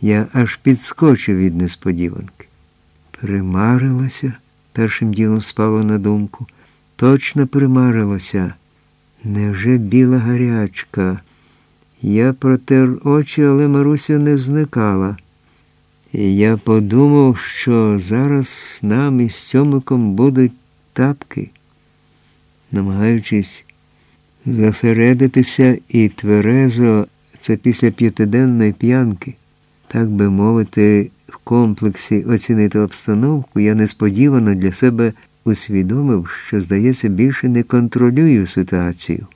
Я аж підскочив від несподіванки. Примарилося, першим ділом спало на думку. Точно примарилося. Невже біла гарячка? Я протер очі, але Маруся не зникала. І я подумав, що зараз нам із Сьомиком будуть тапки, намагаючись зосередитися і тверезо, це після п'ятиденної п'янки, так би мовити, в комплексі оцінити обстановку, я несподівано для себе усвідомив, що, здається, більше не контролюю ситуацію.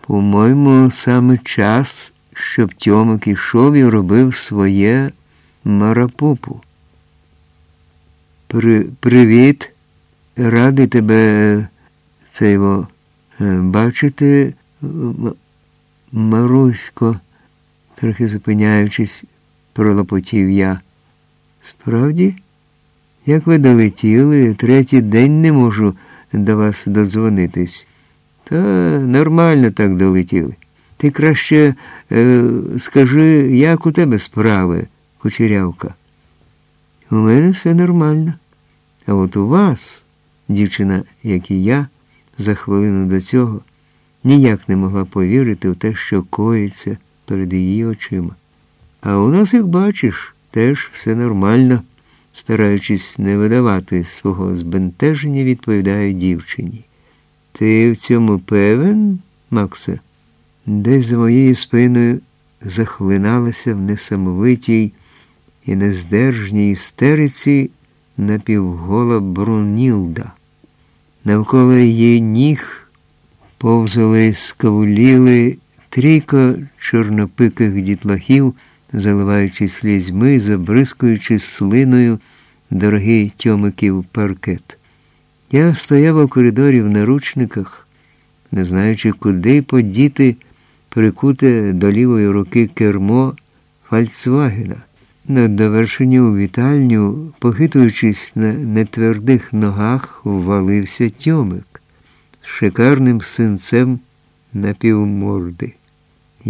По-моєму, саме час, щоб Тьомик ішов і робив своє марапопу. При, Привіт, радий тебе це його бачити, Марусько, трохи зупиняючись, пролопотів я. Справді, як ви долетіли, третій день не можу до вас додзвонитись. Та нормально так долетіли. Ти краще е, скажи, як у тебе справи, кучерявка. У мене все нормально. А от у вас, дівчина, як і я, за хвилину до цього, ніяк не могла повірити в те, що коїться перед її очима. А у нас, як бачиш, теж все нормально, стараючись не видавати свого збентеження, відповідаю дівчині. Ти в цьому певен, Максе? Десь за моєю спиною захлиналася в несамовитій і нездержній істериці напівгола Брунілда. Навколо її ніг повзали скавуліли трійко чорнопиких дітлахів, заливаючи слізьми, забризкуючи слиною дорогий тьомиків паркет. Я стояв у коридорі в наручниках, не знаючи, куди подіти прикуте до лівої руки кермо Фольксвагена. На довершенні у вітальню, похитуючись на нетвердих ногах, ввалився тьомик з шикарним синцем на півморди.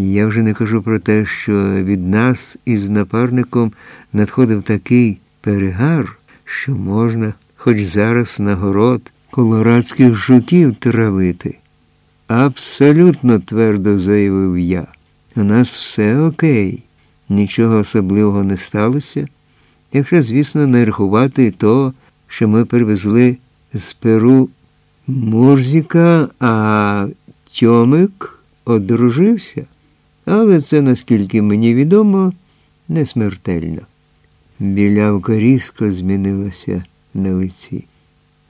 Я вже не кажу про те, що від нас із напарником надходив такий перегар, що можна хоч зараз на город колорадських жуків травити. Абсолютно твердо заявив я. У нас все окей нічого особливого не сталося, якщо, звісно, не рахувати то, що ми привезли з Перу Мурзіка, а Тьомик одружився. Але це, наскільки мені відомо, не смертельно. Білявка різко змінилася на лиці,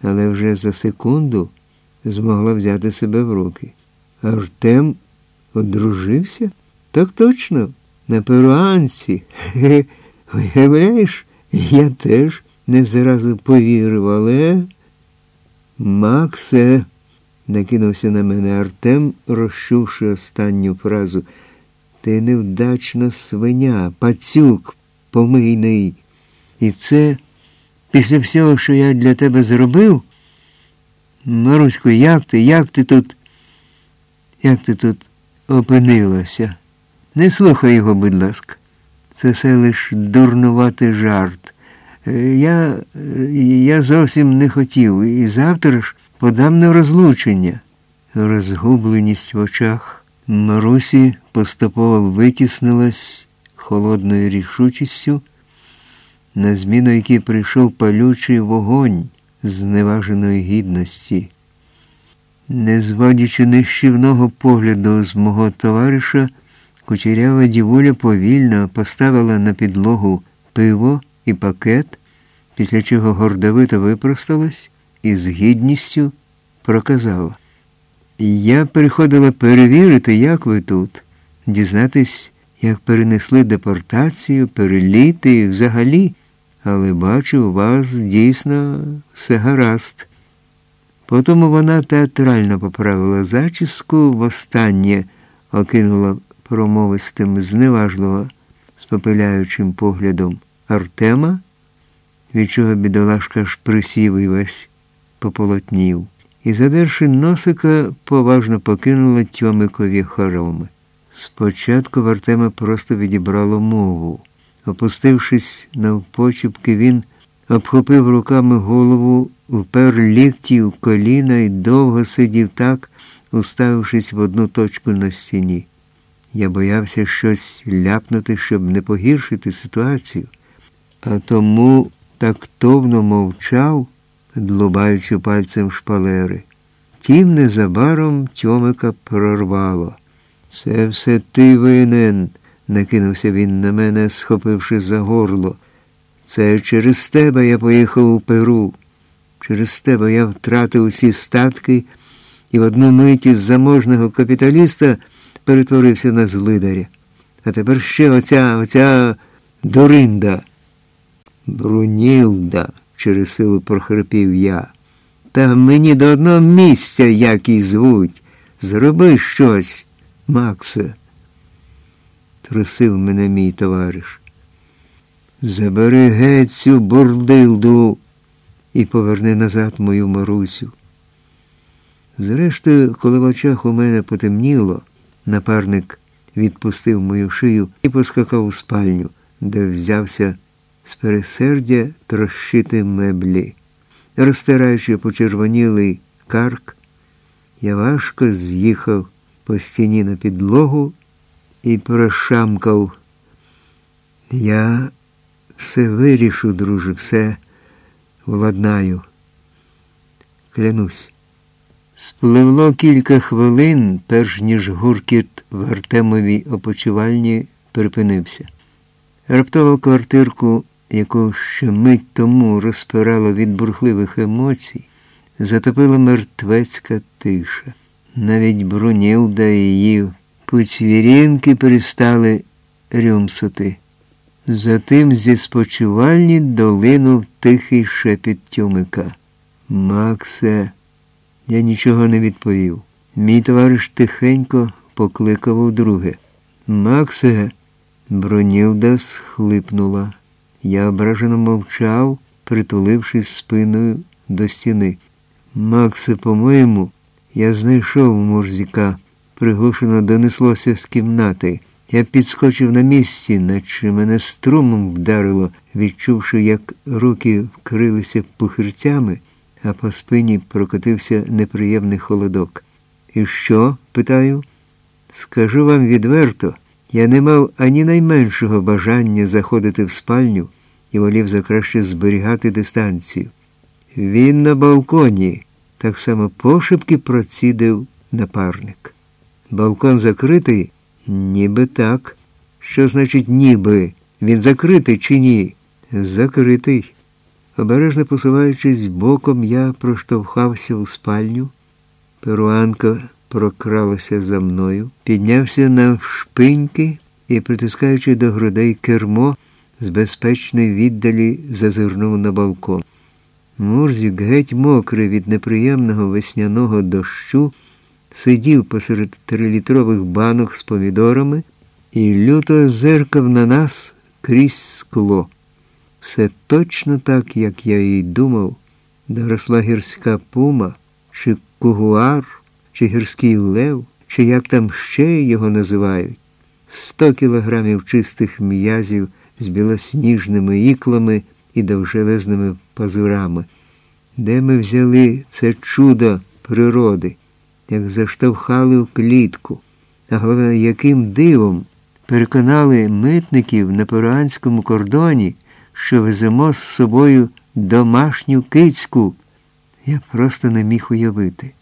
але вже за секунду змогла взяти себе в руки. Артем одружився? Так точно на перуанці. Виявляєш, я теж не зразу повірив, але. Максе, накинувся на мене Артем, розчувши останню фразу. Ти невдачна свиня, пацюк помийний. І це після всього, що я для тебе зробив? Марусько, як ти, як ти тут, як ти тут опинилася? Не слухай його, будь ласка. Це все лиш дурнуватий жарт. Е, я я зовсім не хотів і завтра ж подам на розлучення. Розгубленість в очах Марусі поступово витіснилась холодною рішучістю, на зміну якій прийшов палючий вогонь зневаженої гідності. Не зводячи нищівного погляду з мого товариша, Кучерява дівуля повільно поставила на підлогу пиво і пакет, після чого гордовито випросталась і з гідністю проказала. Я приходила перевірити, як ви тут, дізнатись, як перенесли депортацію, переліти і взагалі, але бачу, у вас дійсно все гаразд. Потім вона театрально поправила зачіску, востаннє окинула промовистим, зневажливо спопиляючим поглядом Артема, від чого бідолашка аж присів і весь пополотнів, і, задерши носика, поважно покинула Тьомикові хороми. Спочатку в Артема просто відібрало мову. Опустившись навпочіпки, він обхопив руками голову, впер лікті в коліна і довго сидів так, уставившись в одну точку на стіні. Я боявся щось ляпнути, щоб не погіршити ситуацію, а тому тактовно мовчав, длубаючи пальцем шпалери. Тім незабаром Тьомика прорвало. Це все ти винен, накинувся він на мене, схопивши за горло. Це через тебе я поїхав у Перу. Через тебе я втратив усі статки і в одну мить із заможного капіталіста перетворився на злидаря. А тепер ще оця оця Доринда. Брунілда, через силу прохрипів я. Та мені до одного місця як і звуть. Зроби щось, Максе. Трусив мене мій товариш. Забери геть цю бурдилду і поверни назад мою Марусю. Зрештою, коли в очах у мене потемніло, напарник відпустив мою шию і поскакав у спальню, де взявся з пересердя трощити меблі. Розтираючи почервонілий карк, я важко з'їхав по стіні на підлогу і прошамкав. Я все вирішу, друже, все владнаю. Клянусь. Спливло кілька хвилин, перш ніж гуркіт в Артемовій опочивальні припинився. Раптово квартирку, яку ще мить тому розпирало від бурхливих емоцій, затопила мертвецька тиша. Навіть Брунілда і її поцвірінки перестали рюмсати. Затим зі спочивальні долинув тихий шепіт тюмика. Максе, я нічого не відповів. Мій товариш тихенько покликав удруге. Максе, Бронілда схлипнула. Я ображено мовчав, притулившись спиною до стіни. Максе, по-моєму, я знайшов мурзіка, приглушено донеслося з кімнати. Я підскочив на місці, наче мене струмом вдарило, відчувши, як руки вкрилися пухирцями, а по спині прокотився неприємний холодок. І що? питаю. Скажу вам відверто, я не мав ані найменшого бажання заходити в спальню і волів за краще зберігати дистанцію. Він на балконі, так само пошепки процідив напарник. Балкон закритий. Ніби так. Що значить ніби? Він закритий чи ні? Закритий. Обережно посуваючись боком, я проштовхався у спальню. Перуанка прокралася за мною, піднявся на шпиньки і, притискаючи до грудей кермо, з безпечної віддалі зазирнув на балкон. Мурзік, геть мокрий від неприємного весняного дощу сидів посеред трилітрових банок з помідорами і люто зеркав на нас крізь скло. Все точно так, як я і думав, доросла гірська пума, чи кугуар, чи гірський лев, чи як там ще його називають. Сто кілограмів чистих м'язів з білосніжними іклами і довжелезними пазурами. Де ми взяли це чудо природи? як заштовхали в клітку, а головне, яким дивом переконали митників на перуанському кордоні, що веземо з собою домашню кицьку. Я просто не міг уявити.